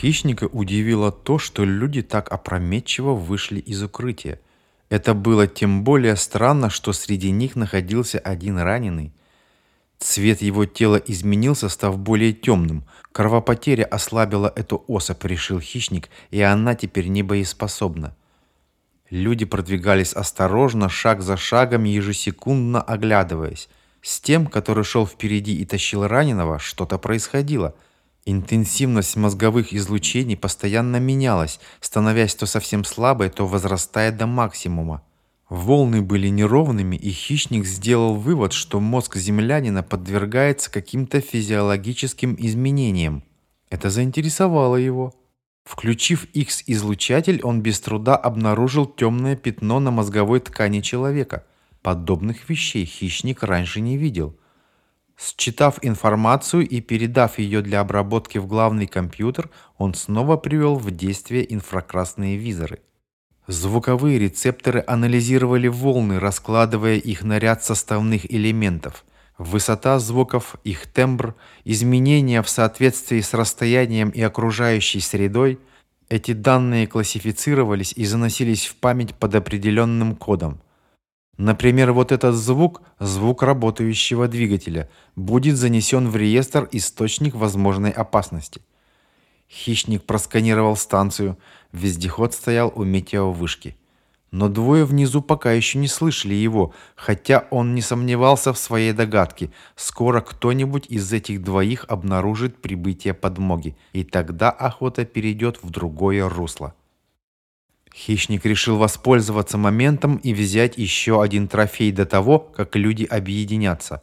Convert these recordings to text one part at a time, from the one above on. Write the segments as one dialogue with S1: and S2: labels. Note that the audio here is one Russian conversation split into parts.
S1: Хищника удивило то, что люди так опрометчиво вышли из укрытия. Это было тем более странно, что среди них находился один раненый. Цвет его тела изменился, став более темным. Кровопотеря ослабила эту особь, решил хищник, и она теперь не боеспособна. Люди продвигались осторожно, шаг за шагом, ежесекундно оглядываясь. С тем, который шел впереди и тащил раненого, что-то происходило. Интенсивность мозговых излучений постоянно менялась, становясь то совсем слабой, то возрастая до максимума. Волны были неровными, и хищник сделал вывод, что мозг землянина подвергается каким-то физиологическим изменениям. Это заинтересовало его. Включив X-излучатель, он без труда обнаружил темное пятно на мозговой ткани человека. Подобных вещей хищник раньше не видел. Считав информацию и передав ее для обработки в главный компьютер, он снова привел в действие инфракрасные визоры. Звуковые рецепторы анализировали волны, раскладывая их на ряд составных элементов. Высота звуков, их тембр, изменения в соответствии с расстоянием и окружающей средой. Эти данные классифицировались и заносились в память под определенным кодом. Например, вот этот звук, звук работающего двигателя, будет занесен в реестр источник возможной опасности. Хищник просканировал станцию. Вездеход стоял у метеовышки. Но двое внизу пока еще не слышали его, хотя он не сомневался в своей догадке. Скоро кто-нибудь из этих двоих обнаружит прибытие подмоги, и тогда охота перейдет в другое русло. Хищник решил воспользоваться моментом и взять еще один трофей до того, как люди объединятся.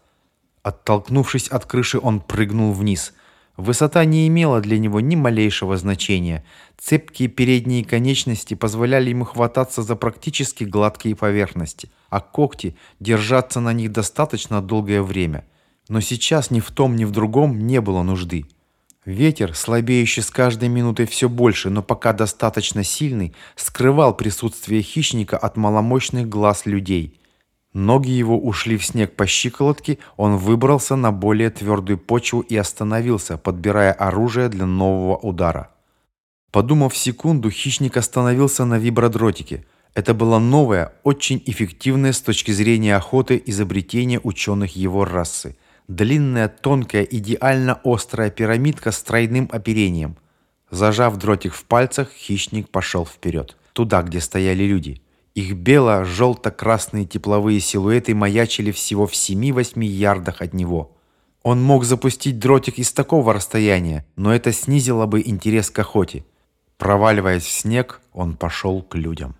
S1: Оттолкнувшись от крыши, он прыгнул вниз – Высота не имела для него ни малейшего значения. Цепкие передние конечности позволяли ему хвататься за практически гладкие поверхности, а когти держаться на них достаточно долгое время. Но сейчас ни в том, ни в другом не было нужды. Ветер, слабеющий с каждой минутой все больше, но пока достаточно сильный, скрывал присутствие хищника от маломощных глаз людей – Ноги его ушли в снег по щиколотке, он выбрался на более твердую почву и остановился, подбирая оружие для нового удара. Подумав секунду, хищник остановился на вибродротике. Это было новое, очень эффективное с точки зрения охоты изобретение ученых его расы. Длинная, тонкая, идеально острая пирамидка с тройным оперением. Зажав дротик в пальцах, хищник пошел вперед, туда, где стояли люди. Их бело-желто-красные тепловые силуэты маячили всего в 7-8 ярдах от него. Он мог запустить дротик из такого расстояния, но это снизило бы интерес к охоте. Проваливаясь в снег, он пошел к людям.